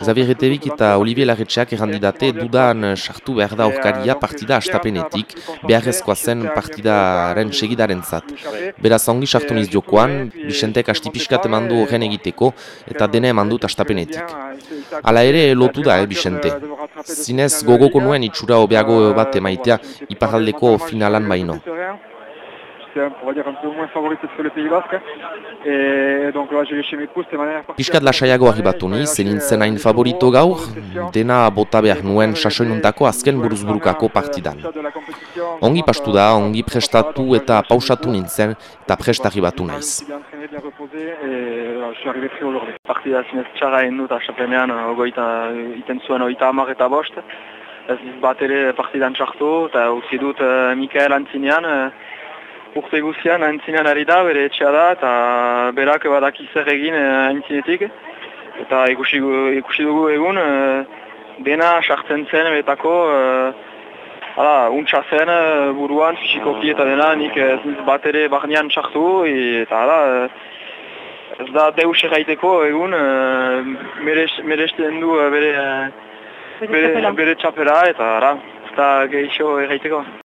Xavier Retevik eta Olivier Larretxeak errandidate dudan sartu behar da orkaria partida astapenetik, beharrezkoa zen partidaren segidaren zat. Beraz ongi sartu niz jokoan, Bisentek astipiskat emandu horren egiteko eta dene emandut astapenetik. Hala ere lotu da, eh, Bisente. Zinez gogoko nuen itxura obeago bat emaitea iparaldeko finalan baino. Piskat lasaiago arribatu ni, zenintzen hain favorito gaur, dena bota behar nuen sasoinuntako azken buruzburukako partidan. Ongi pastu da, ongi prestatu eta pausatu nintzen eta prest arribatu naiz. Partida zinez txarra egin dut asapenean, ogoita iten zuen oita amar eta bost. Ez bat ere partidan txartu eta utzi dut uh, Mikael Antzinean, urte guzian aintzinean ari da, bere etxea da, eta berak badaki zer egin aintzinetik. Eta ikusi, ikusi dugu egun, dena sartzen zen betako, hala, untsa zen buruan, fisikoki eta dena, nik ez bat ere barnean sartu, eta hala, ez da deus erraiteko egun, meresten du bere, bere, bere txapera, eta hala, ez da gehiago erraiteko.